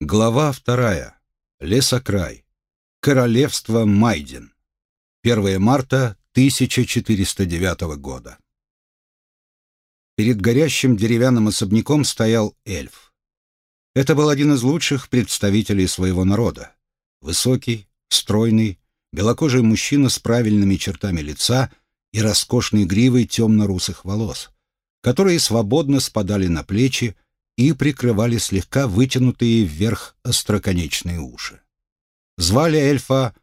Глава вторая. Лесокрай. Королевство Майдин. 1 марта 1409 года. Перед горящим деревянным особняком стоял эльф. Это был один из лучших представителей своего народа. Высокий, стройный, белокожий мужчина с правильными чертами лица и роскошной гривой темно-русых волос, которые свободно спадали на плечи, и прикрывали слегка вытянутые вверх остроконечные уши. Звали эльфа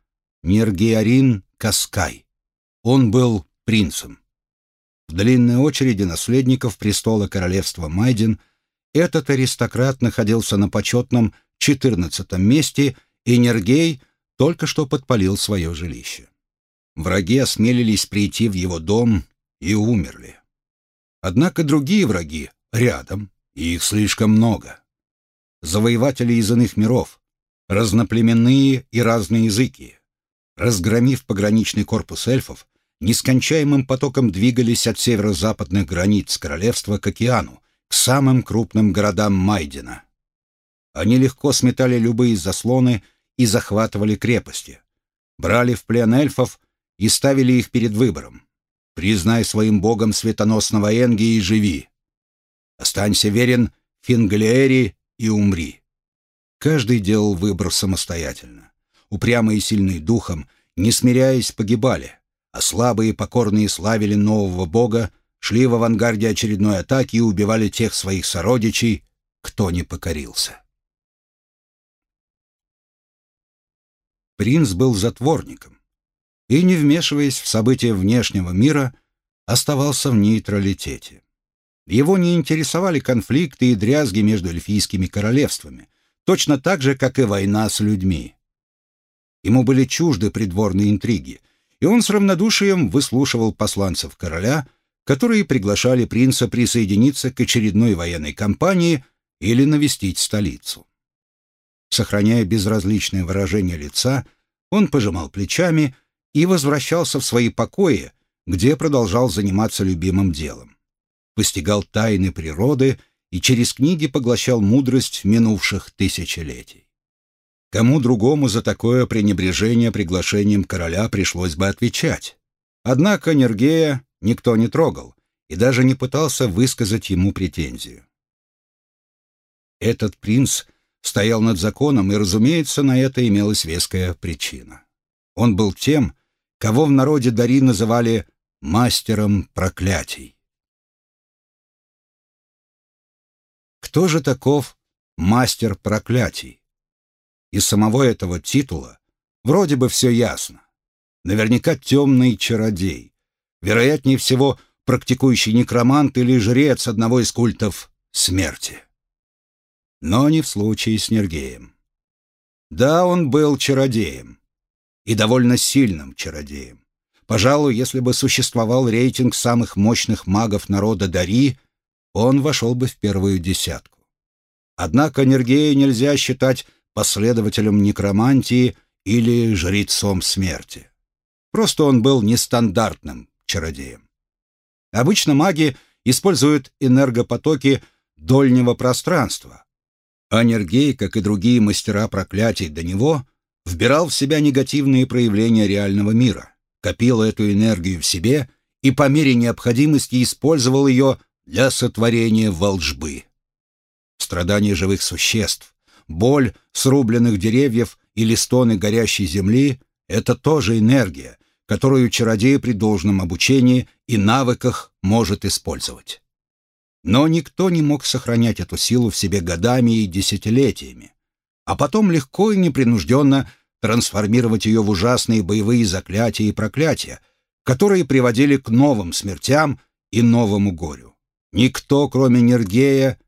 Нергиарин Каскай. Он был принцем. В длинной очереди наследников престола королевства Майдин этот аристократ находился на почетном 14 месте, и Нергей только что подпалил свое жилище. Враги осмелились прийти в его дом и умерли. Однако другие враги рядом их слишком много. Завоеватели из иных миров, разноплеменные и разные языки. Разгромив пограничный корпус эльфов, нескончаемым потоком двигались от северо-западных границ королевства к океану, к самым крупным городам Майдена. Они легко сметали любые заслоны и захватывали крепости, брали в плен эльфов и ставили их перед выбором. «Признай своим богом светоносного Энги и живи», Останься верен Фингалиэри и умри. Каждый делал выбор самостоятельно. Упрямые и сильные духом, не смиряясь, погибали, а слабые и покорные славили нового бога, шли в авангарде очередной атаки и убивали тех своих сородичей, кто не покорился. Принц был затворником и, не вмешиваясь в события внешнего мира, оставался в нейтралитете. Его не интересовали конфликты и дрязги между эльфийскими королевствами, точно так же, как и война с людьми. Ему были чужды придворные интриги, и он с равнодушием выслушивал посланцев короля, которые приглашали принца присоединиться к очередной военной кампании или навестить столицу. Сохраняя безразличное выражение лица, он пожимал плечами и возвращался в свои покои, где продолжал заниматься любимым делом постигал тайны природы и через книги поглощал мудрость минувших тысячелетий. Кому другому за такое пренебрежение приглашением короля пришлось бы отвечать. Однако Нергея никто не трогал и даже не пытался высказать ему претензию. Этот принц стоял над законом, и, разумеется, на это имелась веская причина. Он был тем, кого в народе Дари называли «мастером проклятий». Кто же таков мастер проклятий? Из самого этого титула вроде бы все ясно. Наверняка темный чародей. Вероятнее всего, практикующий некромант или жрец одного из культов смерти. Но не в случае с Нергеем. Да, он был чародеем. И довольно сильным чародеем. Пожалуй, если бы существовал рейтинг самых мощных магов народа Дари, он вошел бы в первую десятку. Однако Нергея нельзя считать последователем некромантии или жрецом смерти. Просто он был нестандартным чародеем. Обычно маги используют энергопотоки дольнего пространства, а Нергей, как и другие мастера проклятий до него, вбирал в себя негативные проявления реального мира, копил эту энергию в себе и по мере необходимости использовал ее для сотворения волжбы. Страдания живых существ, боль срубленных деревьев или стоны горящей земли — это тоже энергия, которую чародей при должном обучении и навыках может использовать. Но никто не мог сохранять эту силу в себе годами и десятилетиями, а потом легко и непринужденно трансформировать ее в ужасные боевые заклятия и проклятия, которые приводили к новым смертям и новому горю. Никто, кроме Нергея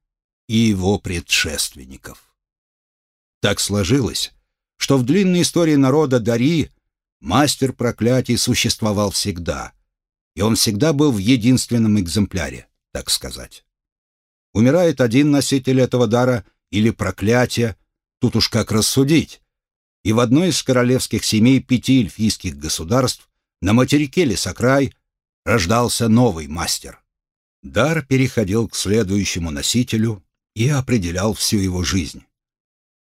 и его предшественников. Так сложилось, что в длинной истории народа Дари мастер проклятий существовал всегда, и он всегда был в единственном экземпляре, так сказать. Умирает один носитель этого дара или проклятия, тут уж как рассудить. И в одной из королевских семей пяти эльфийских государств на материке Лесокрай рождался новый мастер. Дар переходил к следующему носителю и определял всю его жизнь.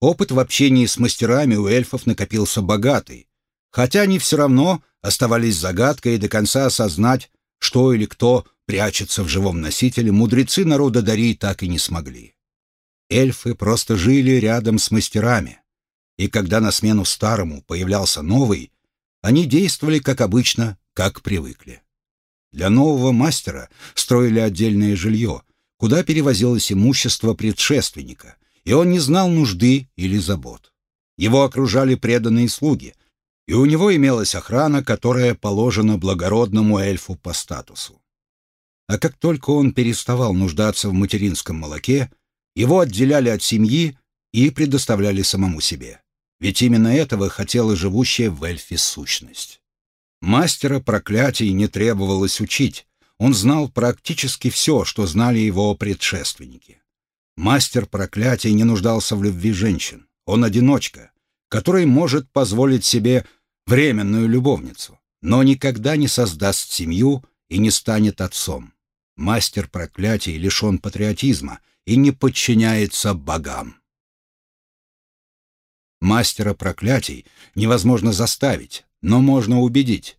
Опыт в общении с мастерами у эльфов накопился богатый, хотя они все равно оставались загадкой и до конца осознать, что или кто прячется в живом носителе, мудрецы народа Дари так и не смогли. Эльфы просто жили рядом с мастерами, и когда на смену старому появлялся новый, они действовали как обычно, как привыкли. Для нового мастера строили отдельное жилье, куда перевозилось имущество предшественника, и он не знал нужды или забот. Его окружали преданные слуги, и у него имелась охрана, которая положена благородному эльфу по статусу. А как только он переставал нуждаться в материнском молоке, его отделяли от семьи и предоставляли самому себе. Ведь именно этого хотела живущая в эльфе сущность. Мастера проклятий не требовалось учить, он знал практически все, что знали его предшественники. Мастер проклятий не нуждался в любви женщин, он одиночка, который может позволить себе временную любовницу, но никогда не создаст семью и не станет отцом. Мастер проклятий лишен патриотизма и не подчиняется богам. Мастера проклятий невозможно заставить, но можно убедить.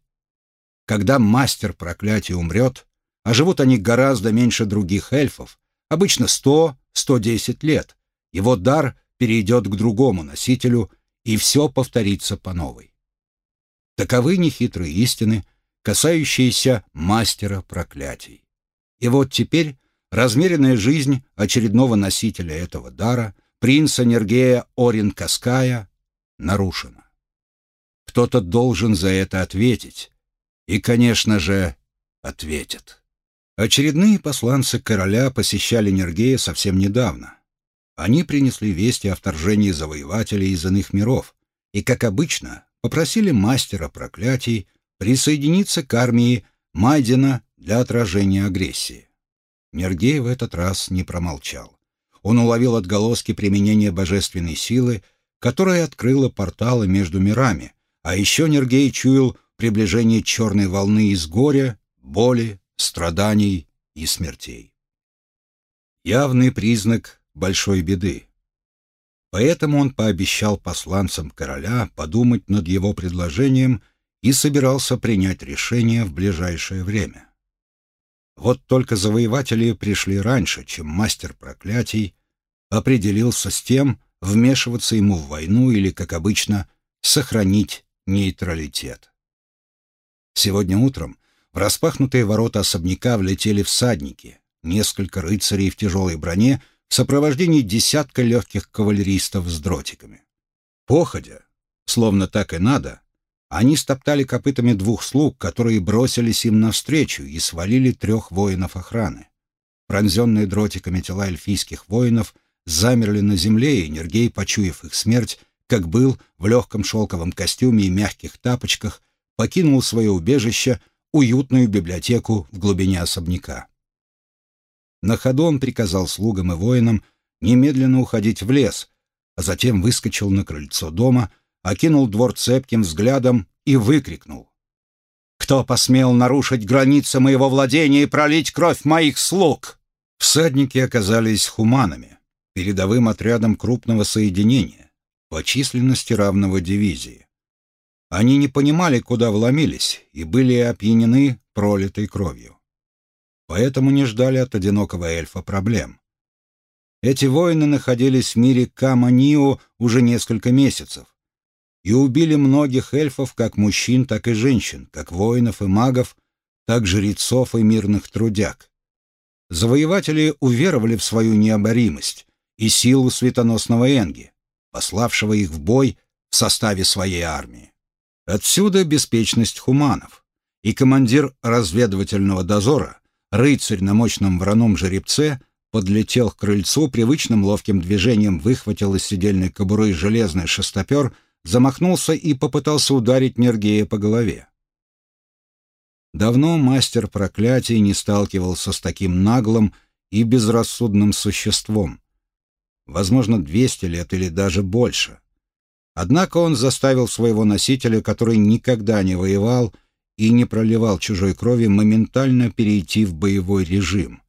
Когда мастер проклятий умрет, а живут они гораздо меньше других эльфов, обычно 100-110 лет, его дар перейдет к другому носителю, и все повторится по новой. Таковы нехитрые истины, касающиеся мастера проклятий. И вот теперь размеренная жизнь очередного носителя этого дара, принца Нергея Орин Каская, нарушена. Кто-то должен за это ответить. И, конечно же, ответит. Очередные посланцы короля посещали Нергея совсем недавно. Они принесли вести о вторжении завоевателей из иных миров, и, как обычно, попросили мастера проклятий присоединиться к армии Майдена для отражения агрессии. Нергей в этот раз не промолчал. Он уловил отголоски применения божественной силы, которая открыла порталы между мирами, а еще Нергей чуял приближение черной волны из горя, боли, страданий и смертей. Явный признак большой беды. Поэтому он пообещал посланцам короля подумать над его предложением и собирался принять решение в ближайшее время. Вот только завоеватели пришли раньше, чем мастер проклятий определился с тем, вмешиваться ему в войну или, как обычно, сохранить нейтралитет. Сегодня утром в распахнутые ворота особняка влетели всадники, несколько рыцарей в тяжелой броне в сопровождении десятка легких кавалеристов с дротиками. Походя, словно так и надо, они стоптали копытами двух слуг, которые бросились им навстречу и свалили трех воинов охраны. Пронзенные дротиками тела эльфийских воинов замерли на земле, и Нергей, почуяв их смерть, как был в легком шелковом костюме и мягких тапочках, покинул свое убежище, уютную библиотеку в глубине особняка. На ходу он приказал слугам и воинам немедленно уходить в лес, а затем выскочил на крыльцо дома, окинул двор цепким взглядом и выкрикнул. «Кто посмел нарушить границы моего владения и пролить кровь моих слуг?» Всадники оказались хуманами, передовым отрядом крупного соединения, по численности равного дивизии. Они не понимали, куда вломились, и были опьянены пролитой кровью поэтому не ждали от одинокого эльфа проблем. Эти воины находились в мире Каманио уже несколько месяцев и убили многих эльфов, как мужчин, так и женщин, как воинов и магов, так жрецов и мирных трудяг. Завоеватели уверовали в свою необоримость и силу светоносного Энги, пославшего их в бой в составе своей армии. Отсюда беспечность хуманов, и командир разведывательного дозора Рыцарь на мощном вороном жеребце подлетел к крыльцу, привычным ловким движением выхватил из сидельной кобуры железный шестопер, замахнулся и попытался ударить Нергея по голове. Давно мастер проклятий не сталкивался с таким наглым и безрассудным существом. Возможно, 200 лет или даже больше. Однако он заставил своего носителя, который никогда не воевал, и не проливал чужой крови, моментально перейти в боевой режим.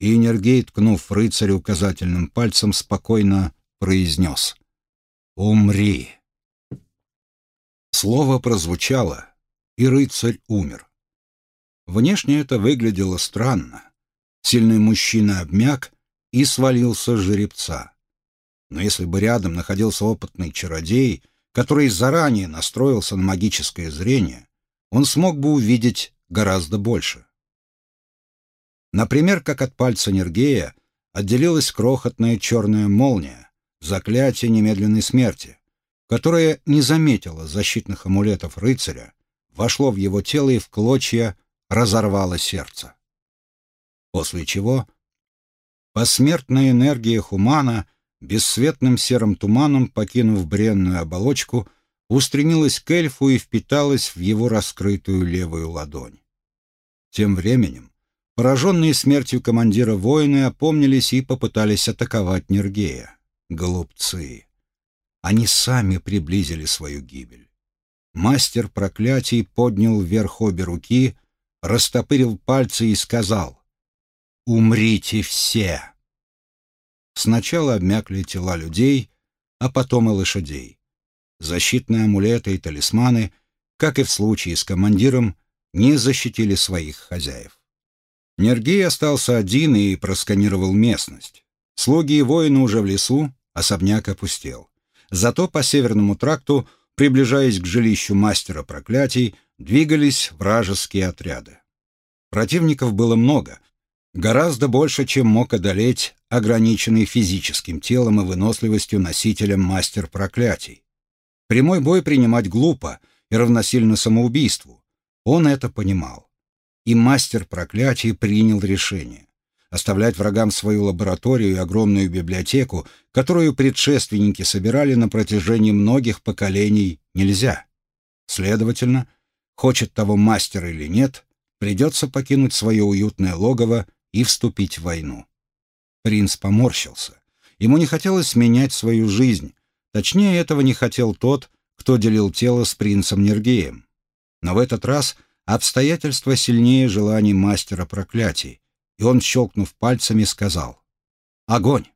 И Энергей, ткнув рыцаря указательным пальцем, спокойно произнес «Умри!» Слово прозвучало, и рыцарь умер. Внешне это выглядело странно. Сильный мужчина обмяк и свалился с жеребца. Но если бы рядом находился опытный чародей, который заранее настроился на магическое зрение, он смог бы увидеть гораздо больше. Например, как от пальца Нергея отделилась крохотная черная молния, заклятие немедленной смерти, которое не заметило защитных амулетов рыцаря, вошло в его тело и в клочья разорвало сердце. После чего посмертная энергия Хумана, бесцветным серым туманом покинув бренную оболочку, устремилась к эльфу и впиталась в его раскрытую левую ладонь. Тем временем пораженные смертью командира воины опомнились и попытались атаковать Нергея. Голубцы! Они сами приблизили свою гибель. Мастер проклятий поднял вверх обе руки, растопырил пальцы и сказал «Умрите все!». Сначала обмякли тела людей, а потом и лошадей. Защитные амулеты и талисманы, как и в случае с командиром, не защитили своих хозяев. Нергей остался один и просканировал местность. Слуги и воины уже в лесу, особняк опустел. Зато по северному тракту приближаясь к жилищу мастера проклятий, двигались вражеские отряды. Противников было много, гораздо больше, чем мог одолеть ограниченный физическим телом и выносливостью носителем мастер проклятий. Прямой бой принимать глупо и равносильно самоубийству. Он это понимал. И мастер проклятий принял решение оставлять врагам свою лабораторию и огромную библиотеку, которую предшественники собирали на протяжении многих поколений, нельзя. Следовательно, хочет того мастер или нет, придется покинуть свое уютное логово и вступить в войну. Принц поморщился. Ему не хотелось менять свою жизнь. Точнее, этого не хотел тот, кто делил тело с принцем Нергеем. Но в этот раз обстоятельства сильнее желаний мастера проклятий, и он, щелкнув пальцами, сказал «Огонь!».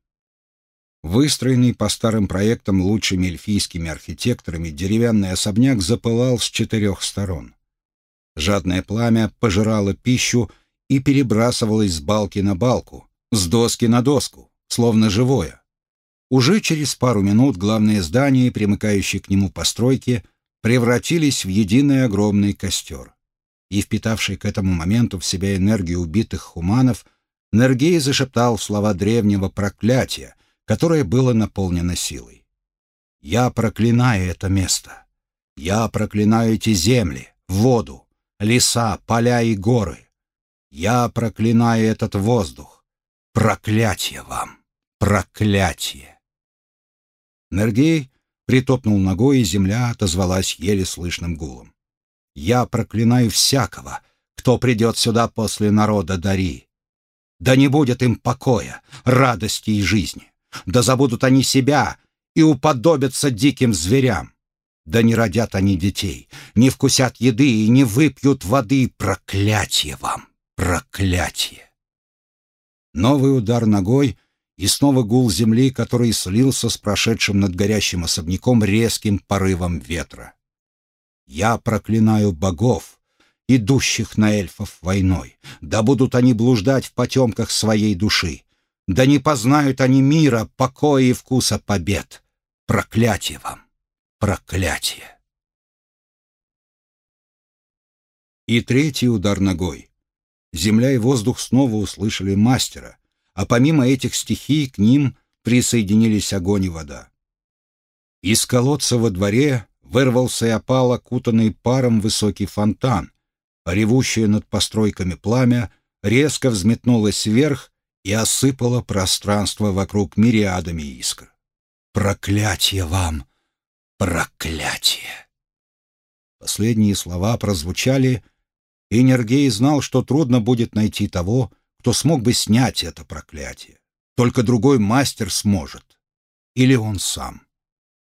Выстроенный по старым проектам лучшими эльфийскими архитекторами деревянный особняк запылал с четырех сторон. Жадное пламя пожирало пищу и перебрасывалось с балки на балку, с доски на доску, словно живое. Уже через пару минут главное здание и примыкающие к нему постройки превратились в единый огромный костер и впитавший к этому моменту в себя энергию убитых хуманов, Нергей зашептал слова древнего проклятия, которое было наполнено силой. «Я проклинаю это место. Я проклинаю эти земли, воду, леса, поля и горы. Я проклинаю этот воздух. Проклятие вам! Проклятие!» Нергей притопнул ногой, и земля отозвалась еле слышным гулом. Я проклинаю всякого, кто придет сюда после народа Дари. Да не будет им покоя, радости и жизни. Да забудут они себя и уподобятся диким зверям. Да не родят они детей, не вкусят еды и не выпьют воды. Проклятие вам! Проклятие! Новый удар ногой и снова гул земли, который слился с прошедшим над горящим особняком резким порывом ветра. Я проклинаю богов, идущих на эльфов войной. Да будут они блуждать в потемках своей души. Да не познают они мира, покоя и вкуса побед. Проклятие вам! Проклятие! И третий удар ногой. Земля и воздух снова услышали мастера, а помимо этих стихий к ним присоединились огонь и вода. Из колодца во дворе вырвался и опал окутанный паром высокий фонтан, ревущее над постройками пламя резко взметнулось вверх и осыпало пространство вокруг мириадами искр. «Проклятие вам! Проклятие!» Последние слова прозвучали, и Нергей знал, что трудно будет найти того, кто смог бы снять это проклятие. Только другой мастер сможет. Или он сам.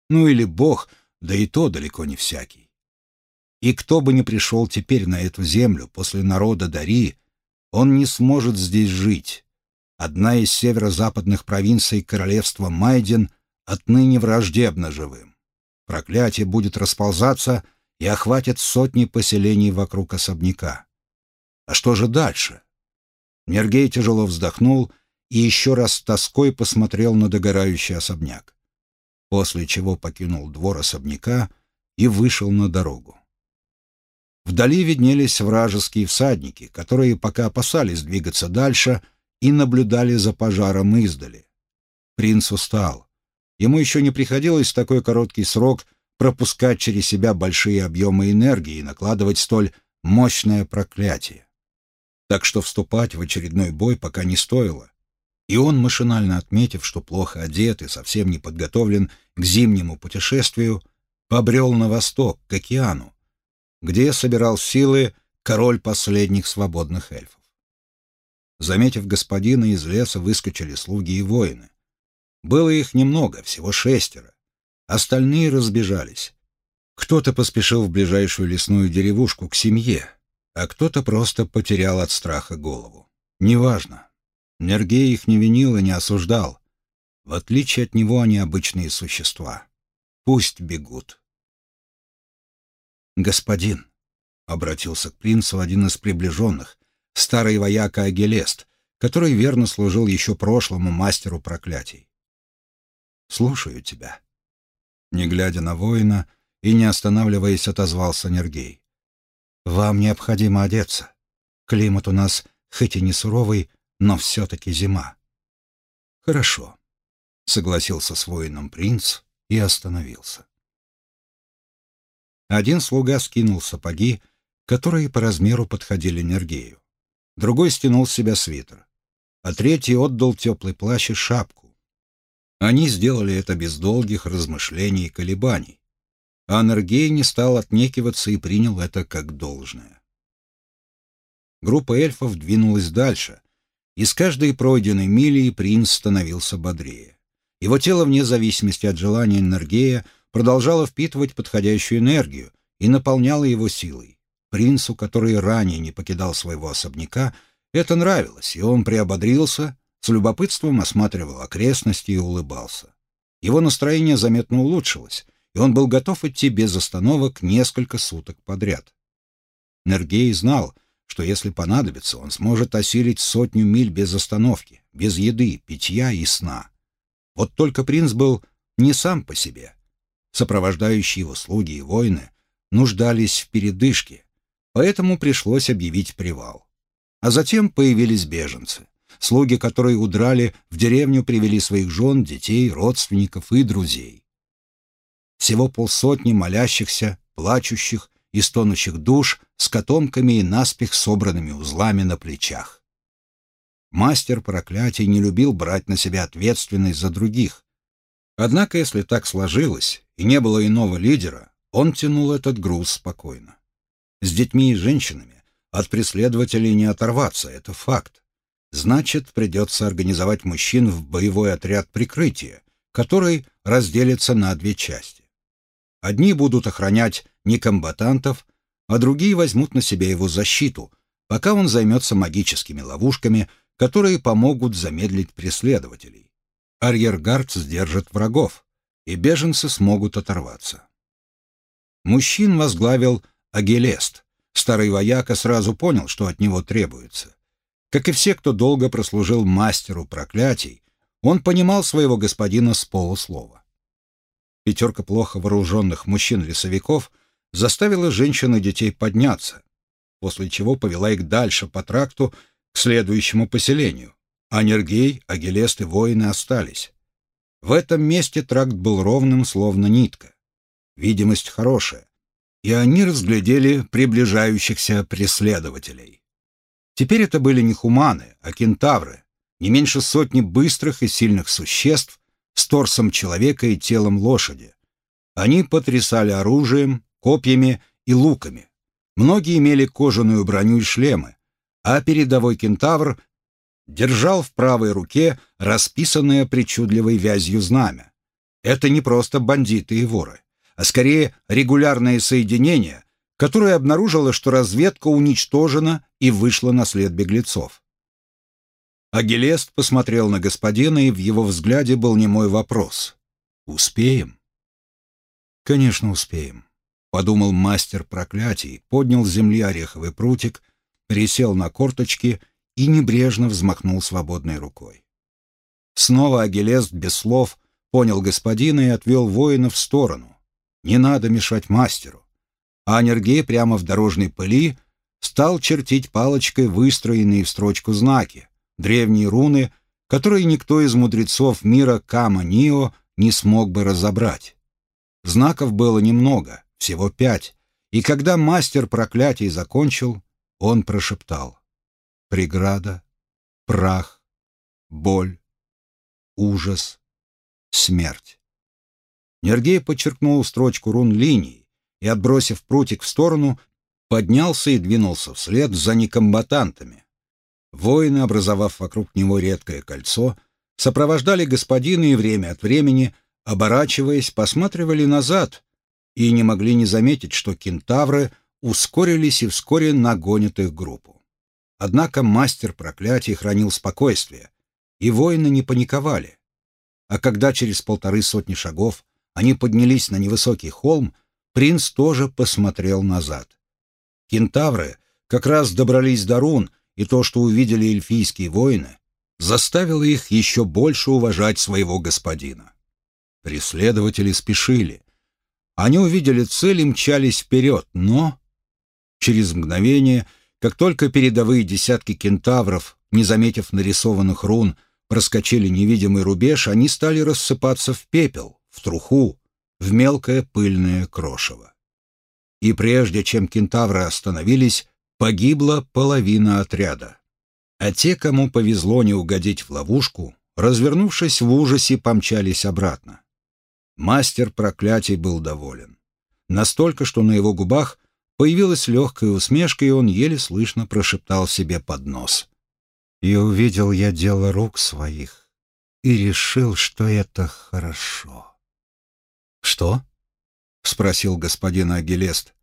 Ну или Бог — да и то далеко не всякий. И кто бы ни пришел теперь на эту землю после народа Дари, он не сможет здесь жить. Одна из северо-западных провинций королевства Майден отныне враждебно живым. Проклятие будет расползаться и охватит сотни поселений вокруг особняка. А что же дальше? Нергей тяжело вздохнул и еще раз тоской посмотрел на догорающий особняк, после чего покинул двор особняка и вышел на дорогу. Вдали виднелись вражеские всадники, которые пока опасались двигаться дальше и наблюдали за пожаром издали. Принц устал. Ему еще не приходилось в такой короткий срок пропускать через себя большие объемы энергии и накладывать столь мощное проклятие. Так что вступать в очередной бой пока не стоило. И он, машинально отметив, что плохо одет и совсем не подготовлен к зимнему путешествию, побрел на восток, к океану, где собирал силы король последних свободных эльфов. Заметив господина, из леса выскочили слуги и воины. Было их немного, всего шестеро. Остальные разбежались. Кто-то поспешил в ближайшую лесную деревушку к семье, а кто-то просто потерял от страха голову. Неважно. Нергей их не винил и не осуждал. В отличие от него они обычные существа. Пусть бегут. «Господин», — обратился к принцу один из приближенных, старый вояка Агелест, который верно служил еще прошлому мастеру проклятий. «Слушаю тебя». Не глядя на воина и не останавливаясь, отозвался Нергей. «Вам необходимо одеться. Климат у нас хоть и не суровый, но все-таки зима». «Хорошо», — согласился с воином принц и остановился. Один слуга скинул сапоги, которые по размеру подходили Нергею. Другой стянул с себя свитер, а третий отдал теплый плащ и шапку. Они сделали это без долгих размышлений и колебаний, а Нергей не стал отнекиваться и принял это как должное. Группа эльфов двинулась дальше, и с каждой пройденной милей принц становился бодрее. Его тело, вне зависимости от желания Нергея, продолжало впитывать подходящую энергию и наполняло его силой. Принцу, который ранее не покидал своего особняка, это нравилось, и он приободрился, с любопытством осматривал окрестности и улыбался. Его настроение заметно улучшилось, и он был готов идти без остановок несколько суток подряд. Нергей знал, что если понадобится, он сможет осилить сотню миль без остановки, без еды, питья и сна. Вот только принц был не сам по себе. Сопровождающие его слуги и воины нуждались в передышке, поэтому пришлось объявить привал. А затем появились беженцы. Слуги, которые удрали, в деревню привели своих жен, детей, родственников и друзей. Всего полсотни молящихся, плачущих и стонущих душ с котомками и наспех собранными узлами на плечах. Мастер проклятий не любил брать на себя ответственность за других. Однако, если так сложилось и не было иного лидера, он тянул этот груз спокойно. С детьми и женщинами от преследователей не оторваться, это факт. Значит, придется организовать мужчин в боевой отряд прикрытия, который разделится на две части. Одни будут охранять некомбатантов, а другие возьмут на себя его защиту, пока он займется магическими ловушками, которые помогут замедлить преследователей. Арьергард сдержит врагов, и беженцы смогут оторваться. Мужчин возглавил Агелест. Старый вояка сразу понял, что от него требуется. Как и все, кто долго прослужил мастеру проклятий, он понимал своего господина с полуслова. Пятерка плохо вооруженных мужчин-лесовиков заставила женщин и детей подняться, после чего повела их дальше по тракту к следующему поселению. А Нергей, Агилест и воины остались. В этом месте тракт был ровным, словно нитка видимость хорошая, и они разглядели приближающихся преследователей. Теперь это были не хуманы, а кентавры, не меньше сотни быстрых и сильных существ с торсом человека и телом лошади. Они потрясали оружием, копьями и луками. Многие имели кожаную броню и шлемы, а передовой кентавр держал в правой руке расписанное причудливой вязью знамя. Это не просто бандиты и воры а скорее регулярное соединение, которое обнаружило, что разведка уничтожена и вышла на след беглецов. Агилест посмотрел на господина, и в его взгляде был немой вопрос. Успеем? Конечно, успеем, подумал мастер проклятий, поднял с земли ореховый прутик, пересел на корточки и небрежно взмахнул свободной рукой. Снова Агилест без слов понял господина и отвел воина в сторону. Не надо мешать мастеру. А Анергей прямо в дорожной пыли стал чертить палочкой выстроенные в строчку знаки, древние руны, которые никто из мудрецов мира Кама-Нио не смог бы разобрать. Знаков было немного, всего пять, и когда мастер проклятий закончил, он прошептал «Преграда, прах, боль, ужас, смерть». Нергей подчеркнул строчку рун линией и, отбросив прутик в сторону, поднялся и двинулся вслед за некомбатантами. Воины, образовав вокруг него редкое кольцо, сопровождали господина и время от времени, оборачиваясь, посматривали назад и не могли не заметить, что кентавры ускорились и вскоре нагонят их группу. Однако мастер проклятий хранил спокойствие, и воины не паниковали. А когда через полторы сотни шагов они поднялись на невысокий холм, принц тоже посмотрел назад. Кентавры как раз добрались до рун, и то, что увидели эльфийские воины, заставило их еще больше уважать своего господина. Преследователи спешили. Они увидели цель и мчались вперед, но... Через мгновение, как только передовые десятки кентавров, не заметив нарисованных рун, проскочили невидимый рубеж, они стали рассыпаться в пепел, в труху, в мелкое пыльное крошево. И прежде чем кентавры остановились, погибла половина отряда. А те, кому повезло не угодить в ловушку, развернувшись в ужасе, помчались обратно. Мастер проклятий был доволен. Настолько, что на его губах появилась легкая усмешка, и он еле слышно прошептал себе под нос. «И увидел я дело рук своих, и решил, что это хорошо». «Что?» — спросил господин Агилест.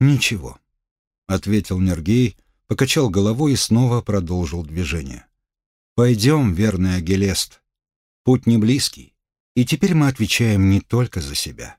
«Ничего», — ответил Нергей, покачал головой и снова продолжил движение. «Пойдем, верный Агилест. Путь не близкий, и теперь мы отвечаем не только за себя».